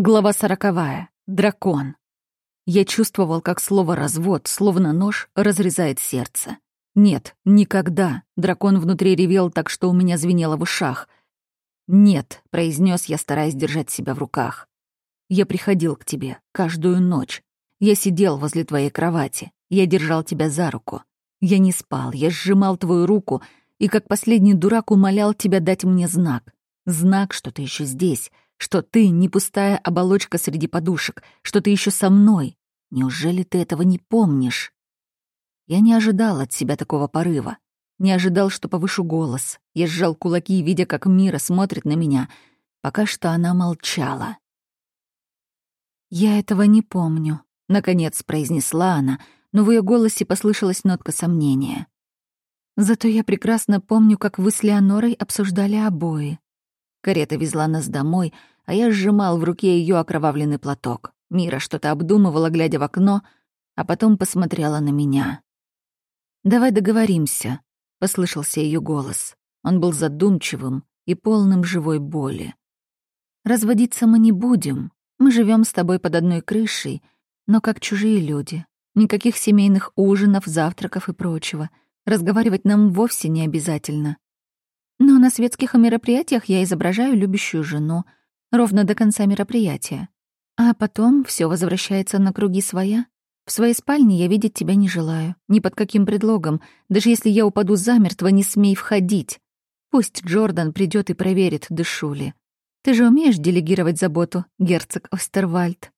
Глава сороковая. Дракон. Я чувствовал, как слово «развод», словно нож, разрезает сердце. Нет, никогда. Дракон внутри ревел так, что у меня звенело в ушах. «Нет», — произнес я, стараясь держать себя в руках. «Я приходил к тебе каждую ночь. Я сидел возле твоей кровати. Я держал тебя за руку. Я не спал, я сжимал твою руку и, как последний дурак, умолял тебя дать мне знак. Знак, что ты еще здесь, что ты не пустая оболочка среди подушек, что ты еще со мной. Неужели ты этого не помнишь? Я не ожидал от себя такого порыва. Не ожидал, что повышу голос. Я сжал кулаки, видя, как Мира смотрит на меня. Пока что она молчала. «Я этого не помню», — наконец произнесла она, но в ее голосе послышалась нотка сомнения. «Зато я прекрасно помню, как вы с Леонорой обсуждали обои. Карета везла нас домой, а я сжимал в руке ее окровавленный платок. Мира что-то обдумывала, глядя в окно, а потом посмотрела на меня. «Давай договоримся», — послышался ее голос. Он был задумчивым и полным живой боли. «Разводиться мы не будем. Мы живем с тобой под одной крышей, но как чужие люди. Никаких семейных ужинов, завтраков и прочего. Разговаривать нам вовсе не обязательно. Но на светских мероприятиях я изображаю любящую жену, ровно до конца мероприятия. А потом все возвращается на круги своя. В своей спальне я видеть тебя не желаю, ни под каким предлогом. Даже если я упаду замертво, не смей входить. Пусть Джордан придет и проверит, дышу ли. Ты же умеешь делегировать заботу, герцог Остервальд?»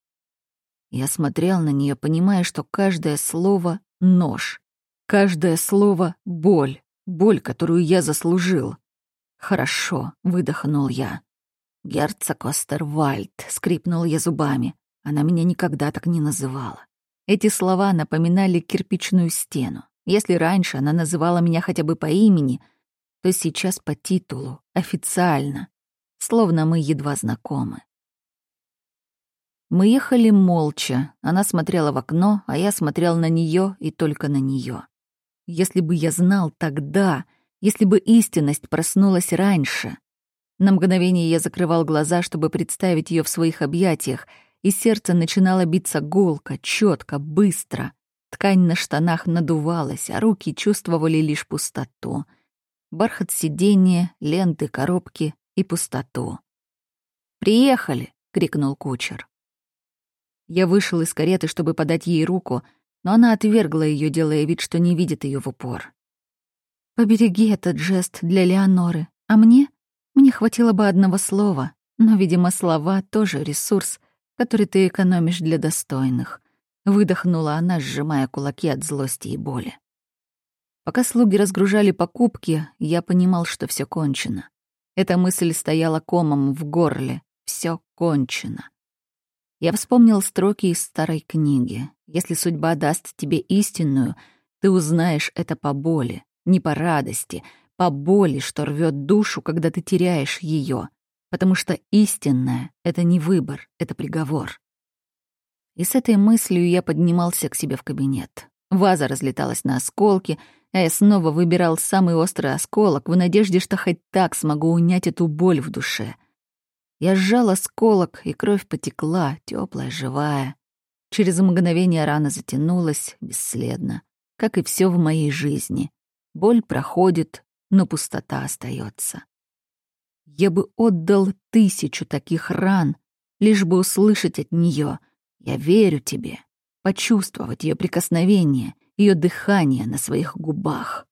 Я смотрел на нее, понимая, что каждое слово — нож. Каждое слово — боль. Боль, которую я заслужил. «Хорошо», — выдохнул я. «Герцог Остервальд», — скрипнул я зубами. Она меня никогда так не называла. Эти слова напоминали кирпичную стену. Если раньше она называла меня хотя бы по имени, то сейчас по титулу, официально, словно мы едва знакомы. Мы ехали молча. Она смотрела в окно, а я смотрел на нее и только на нее. Если бы я знал тогда, если бы истинность проснулась раньше. На мгновение я закрывал глаза, чтобы представить ее в своих объятиях, и сердце начинало биться гулко, четко, быстро. Ткань на штанах надувалась, а руки чувствовали лишь пустоту. Бархат сиденья, ленты, коробки и пустоту. «Приехали!» — крикнул кучер. Я вышел из кареты, чтобы подать ей руку, но она отвергла ее, делая вид, что не видит ее в упор. Побереги этот жест для Леоноры. А мне? Мне хватило бы одного слова. Но, видимо, слова — тоже ресурс, который ты экономишь для достойных. Выдохнула она, сжимая кулаки от злости и боли. Пока слуги разгружали покупки, я понимал, что все кончено. Эта мысль стояла комом в горле. Все кончено. Я вспомнил строки из старой книги. «Если судьба даст тебе истинную, ты узнаешь это по боли не по радости, по боли, что рвет душу, когда ты теряешь ее, потому что истинное — это не выбор, это приговор. И с этой мыслью я поднимался к себе в кабинет. Ваза разлеталась на осколки, а я снова выбирал самый острый осколок в надежде, что хоть так смогу унять эту боль в душе. Я сжал осколок, и кровь потекла, теплая, живая. Через мгновение рана затянулась, бесследно, как и все в моей жизни. Боль проходит, но пустота остается. Я бы отдал тысячу таких ран, лишь бы услышать от нее «Я верю тебе», почувствовать ее прикосновение, ее дыхание на своих губах.